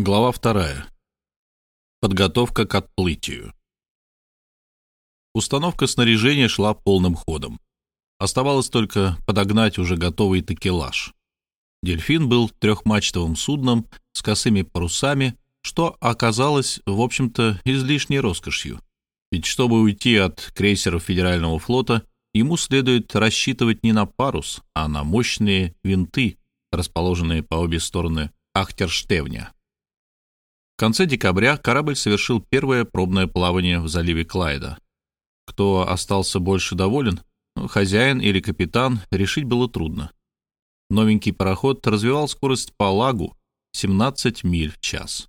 Глава вторая. Подготовка к отплытию. Установка снаряжения шла полным ходом. Оставалось только подогнать уже готовый такелаж. «Дельфин» был трехмачтовым судном с косыми парусами, что оказалось, в общем-то, излишней роскошью. Ведь чтобы уйти от крейсеров Федерального флота, ему следует рассчитывать не на парус, а на мощные винты, расположенные по обе стороны Ахтерштевня. В конце декабря корабль совершил первое пробное плавание в заливе Клайда. Кто остался больше доволен, ну, хозяин или капитан, решить было трудно. Новенький пароход развивал скорость по лагу 17 миль в час.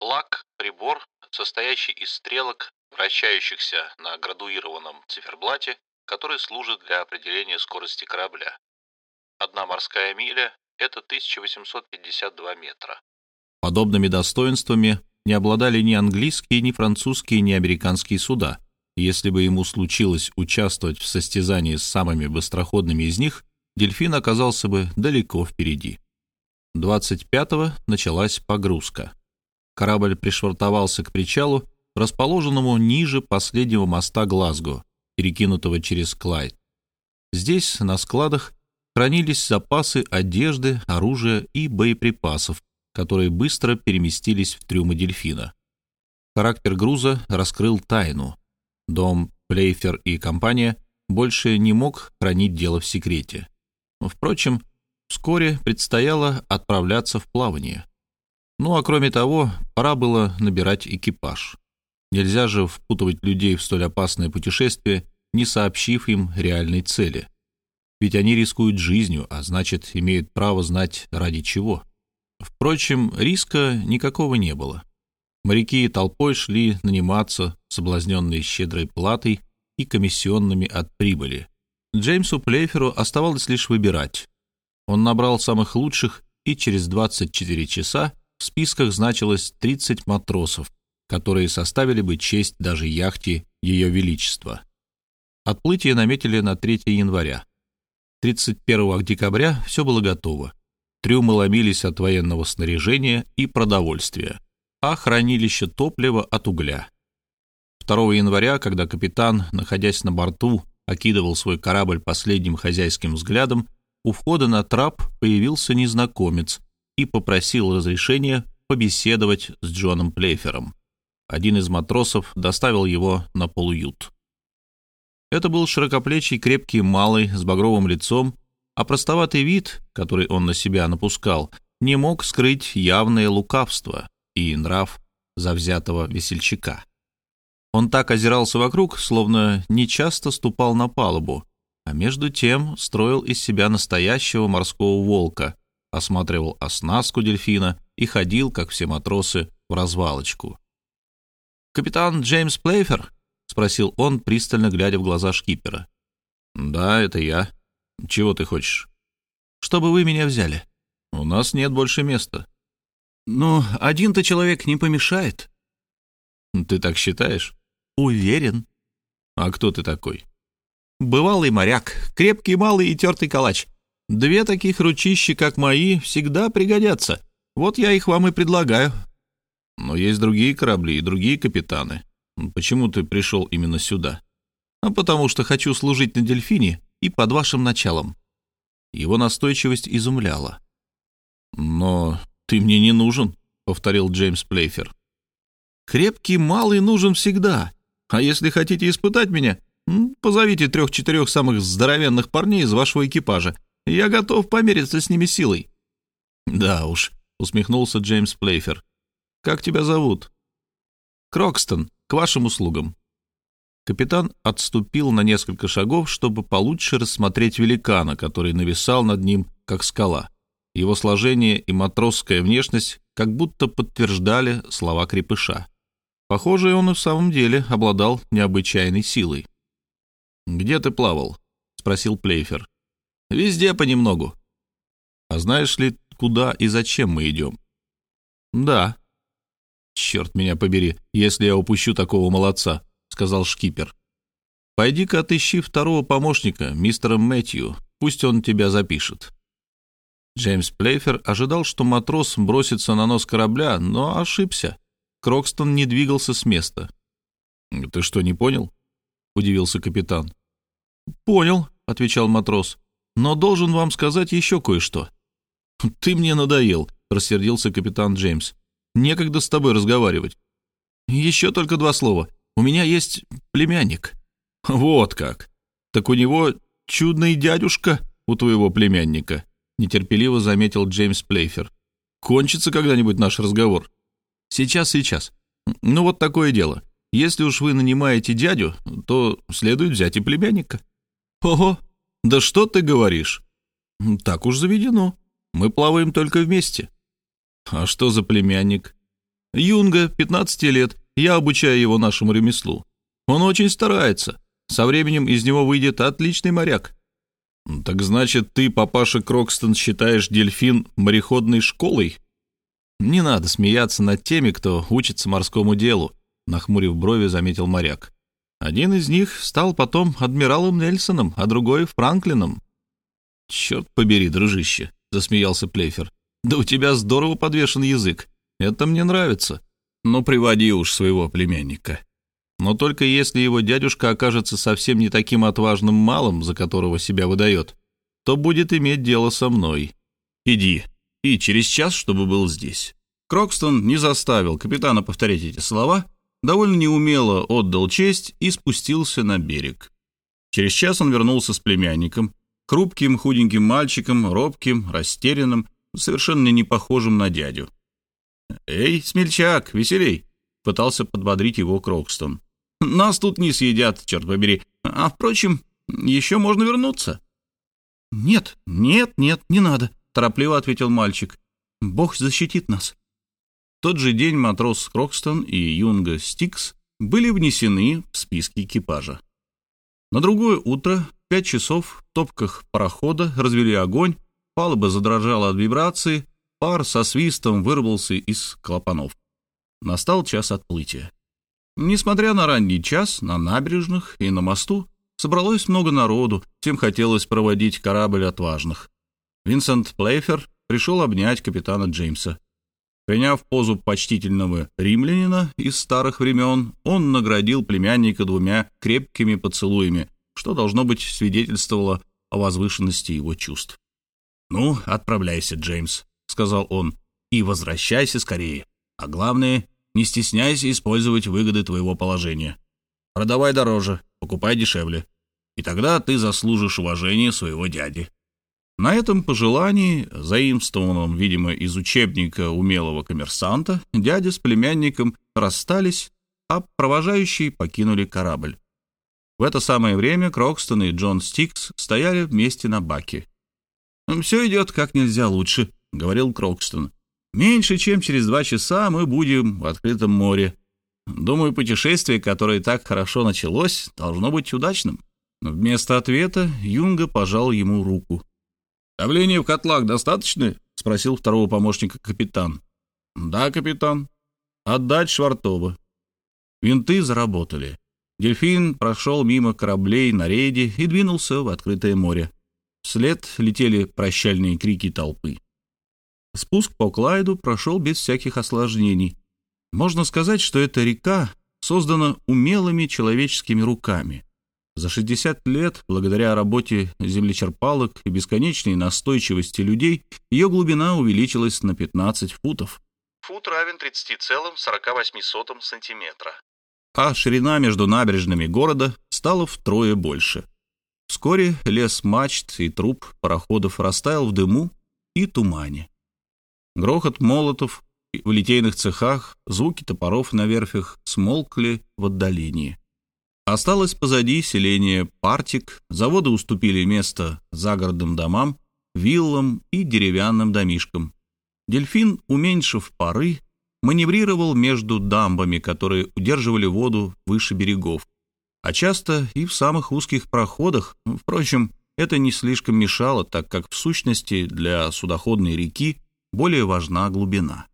Лаг – прибор, состоящий из стрелок, вращающихся на градуированном циферблате, который служит для определения скорости корабля. Одна морская миля – это 1852 метра. Подобными достоинствами не обладали ни английские, ни французские, ни американские суда. Если бы ему случилось участвовать в состязании с самыми быстроходными из них, дельфин оказался бы далеко впереди. 25-го началась погрузка. Корабль пришвартовался к причалу, расположенному ниже последнего моста Глазго, перекинутого через Клайд. Здесь, на складах, хранились запасы одежды, оружия и боеприпасов, которые быстро переместились в трюмы дельфина. Характер груза раскрыл тайну. Дом Плейфер и компания больше не мог хранить дело в секрете. Впрочем, вскоре предстояло отправляться в плавание. Ну а кроме того, пора было набирать экипаж. Нельзя же впутывать людей в столь опасное путешествие, не сообщив им реальной цели. Ведь они рискуют жизнью, а значит, имеют право знать ради чего. Впрочем, риска никакого не было. Моряки толпой шли наниматься, соблазненные щедрой платой и комиссионными от прибыли. Джеймсу Плейферу оставалось лишь выбирать. Он набрал самых лучших, и через 24 часа в списках значилось 30 матросов, которые составили бы честь даже яхте Ее Величества. Отплытие наметили на 3 января. 31 декабря все было готово. Трюмы ломились от военного снаряжения и продовольствия, а хранилище топлива от угля. 2 января, когда капитан, находясь на борту, окидывал свой корабль последним хозяйским взглядом, у входа на трап появился незнакомец и попросил разрешения побеседовать с Джоном Плейфером. Один из матросов доставил его на полуют. Это был широкоплечий, крепкий, малый, с багровым лицом а простоватый вид, который он на себя напускал, не мог скрыть явное лукавство и нрав завзятого весельчака. Он так озирался вокруг, словно нечасто ступал на палубу, а между тем строил из себя настоящего морского волка, осматривал оснастку дельфина и ходил, как все матросы, в развалочку. «Капитан Джеймс Плейфер?» — спросил он, пристально глядя в глаза шкипера. «Да, это я», чего ты хочешь? Чтобы вы меня взяли. У нас нет больше места. Ну, один-то человек не помешает. Ты так считаешь? Уверен. А кто ты такой? Бывалый моряк, крепкий малый и тертый калач. Две таких ручищи, как мои, всегда пригодятся. Вот я их вам и предлагаю. Но есть другие корабли и другие капитаны. Почему ты пришел именно сюда? А потому что хочу служить на дельфине и под вашим началом». Его настойчивость изумляла. «Но ты мне не нужен», — повторил Джеймс Плейфер. «Крепкий малый нужен всегда. А если хотите испытать меня, позовите трех-четырех самых здоровенных парней из вашего экипажа. Я готов помериться с ними силой». «Да уж», — усмехнулся Джеймс Плейфер. «Как тебя зовут?» «Крокстон, к вашим услугам». Капитан отступил на несколько шагов, чтобы получше рассмотреть великана, который нависал над ним, как скала. Его сложение и матросская внешность как будто подтверждали слова крепыша. Похоже, он и в самом деле обладал необычайной силой. «Где ты плавал?» — спросил Плейфер. «Везде понемногу». «А знаешь ли, куда и зачем мы идем?» «Да». «Черт меня побери, если я упущу такого молодца», сказал шкипер. «Пойди-ка отыщи второго помощника, мистера Мэтью, пусть он тебя запишет». Джеймс Плейфер ожидал, что матрос бросится на нос корабля, но ошибся. Крокстон не двигался с места. «Ты что, не понял?» — удивился капитан. «Понял», — отвечал матрос, — «но должен вам сказать еще кое-что». «Ты мне надоел», — рассердился капитан Джеймс. «Некогда с тобой разговаривать». «Еще только два слова. У меня есть племянник». «Вот как. Так у него чудный дядюшка у твоего племянника», — нетерпеливо заметил Джеймс Плейфер. «Кончится когда-нибудь наш разговор?» «Сейчас, сейчас. Ну вот такое дело. Если уж вы нанимаете дядю, то следует взять и племянника». «Ого, да что ты говоришь?» «Так уж заведено. Мы плаваем только вместе». «А что за племянник?» «Юнга, 15 лет. Я обучаю его нашему ремеслу. Он очень старается. Со временем из него выйдет отличный моряк». «Так значит, ты, папаша Крокстон, считаешь дельфин мореходной школой?» «Не надо смеяться над теми, кто учится морскому делу», — нахмурив брови, заметил моряк. Один из них стал потом адмиралом Нельсоном, а другой — Франклином. «Черт побери, дружище», — засмеялся Плейфер. «Да у тебя здорово подвешен язык. Это мне нравится. Ну, приводи уж своего племянника. Но только если его дядюшка окажется совсем не таким отважным малым, за которого себя выдает, то будет иметь дело со мной. Иди, и через час, чтобы был здесь». Крокстон не заставил капитана повторять эти слова, довольно неумело отдал честь и спустился на берег. Через час он вернулся с племянником, хрупким худеньким мальчиком, робким, растерянным, совершенно не похожим на дядю. «Эй, смельчак, веселей!» — пытался подбодрить его Крокстон. «Нас тут не съедят, черт побери. А, впрочем, еще можно вернуться». «Нет, нет, нет, не надо», — торопливо ответил мальчик. «Бог защитит нас тот же день матрос Крокстон и Юнга Стикс были внесены в списки экипажа. На другое утро, в пять часов, в топках парохода развели огонь, палуба задрожала от вибрации, пар со свистом вырвался из клапанов. Настал час отплытия. Несмотря на ранний час, на набережных и на мосту собралось много народу, всем хотелось проводить корабль отважных. Винсент Плейфер пришел обнять капитана Джеймса. Приняв позу почтительного римлянина из старых времен, он наградил племянника двумя крепкими поцелуями, что, должно быть, свидетельствовало о возвышенности его чувств. «Ну, отправляйся, Джеймс», — сказал он, — «и возвращайся скорее. А главное, не стесняйся использовать выгоды твоего положения. Продавай дороже, покупай дешевле, и тогда ты заслужишь уважение своего дяди». На этом пожелании, заимствованном, видимо, из учебника умелого коммерсанта, дядя с племянником расстались, а провожающие покинули корабль. В это самое время Крокстон и Джон Стикс стояли вместе на баке. «Все идет как нельзя лучше», — говорил Крокстон. «Меньше чем через два часа мы будем в открытом море. Думаю, путешествие, которое так хорошо началось, должно быть удачным». Вместо ответа Юнга пожал ему руку. «Давление в котлах достаточно?» — спросил второго помощника капитан. «Да, капитан. Отдать Швартова». Винты заработали. Дельфин прошел мимо кораблей на рейде и двинулся в открытое море. Вслед летели прощальные крики толпы. Спуск по Клайду прошел без всяких осложнений. Можно сказать, что эта река создана умелыми человеческими руками. За 60 лет, благодаря работе землечерпалок и бесконечной настойчивости людей, ее глубина увеличилась на 15 футов. Фут равен 30,48 сантиметра. А ширина между набережными города стала втрое больше. Вскоре лес мачт и труб пароходов растаял в дыму и тумане. Грохот молотов в литейных цехах, звуки топоров на верфях смолкли в отдалении. Осталось позади селение Партик, заводы уступили место загородным домам, виллам и деревянным домишкам. Дельфин, уменьшив пары, маневрировал между дамбами, которые удерживали воду выше берегов, а часто и в самых узких проходах. Впрочем, это не слишком мешало, так как в сущности для судоходной реки более важна глубина.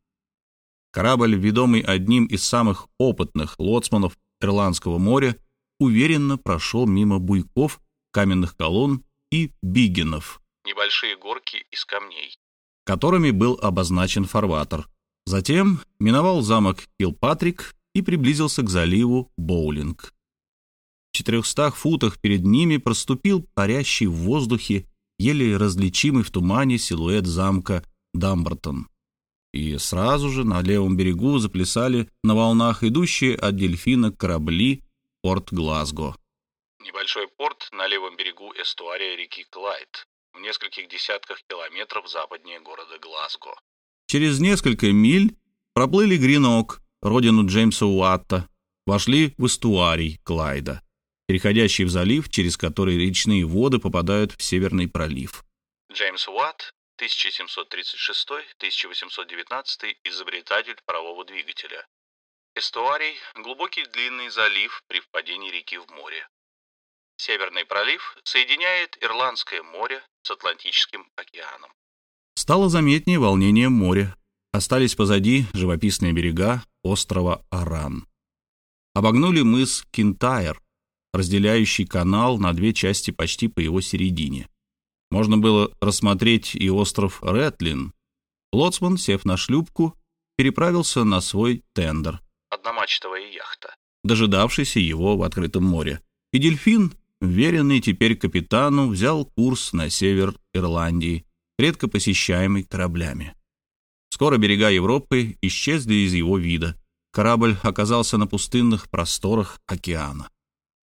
Корабль, ведомый одним из самых опытных лоцманов Ирландского моря, уверенно прошел мимо буйков, каменных колонн и бигенов. Небольшие горки из камней. которыми был обозначен фарватер. Затем миновал замок Килпатрик и приблизился к заливу Боулинг. В 400 футах перед ними проступил парящий в воздухе, еле различимый в тумане силуэт замка Дамбертон. И сразу же на левом берегу заплясали на волнах идущие от дельфина корабли порт Глазго. Небольшой порт на левом берегу эстуария реки Клайд, в нескольких десятках километров западнее города Глазго. Через несколько миль проплыли Гринок, родину Джеймса Уатта, вошли в эстуарий Клайда, переходящий в залив, через который речные воды попадают в Северный пролив. Джеймс Уатт, 1736-1819, изобретатель парового двигателя. Эстуарий – глубокий длинный залив при впадении реки в море. Северный пролив соединяет Ирландское море с Атлантическим океаном. Стало заметнее волнение моря. Остались позади живописные берега острова Аран. Обогнули мыс Кинтайр, разделяющий канал на две части почти по его середине. Можно было рассмотреть и остров Ретлин. Лоцман, сев на шлюпку, переправился на свой тендер. Одномачтовая яхта. Дожидавшийся его в открытом море. И «Дельфин», вверенный теперь капитану, взял курс на север Ирландии, редко посещаемый кораблями. Скоро берега Европы исчезли из его вида. Корабль оказался на пустынных просторах океана.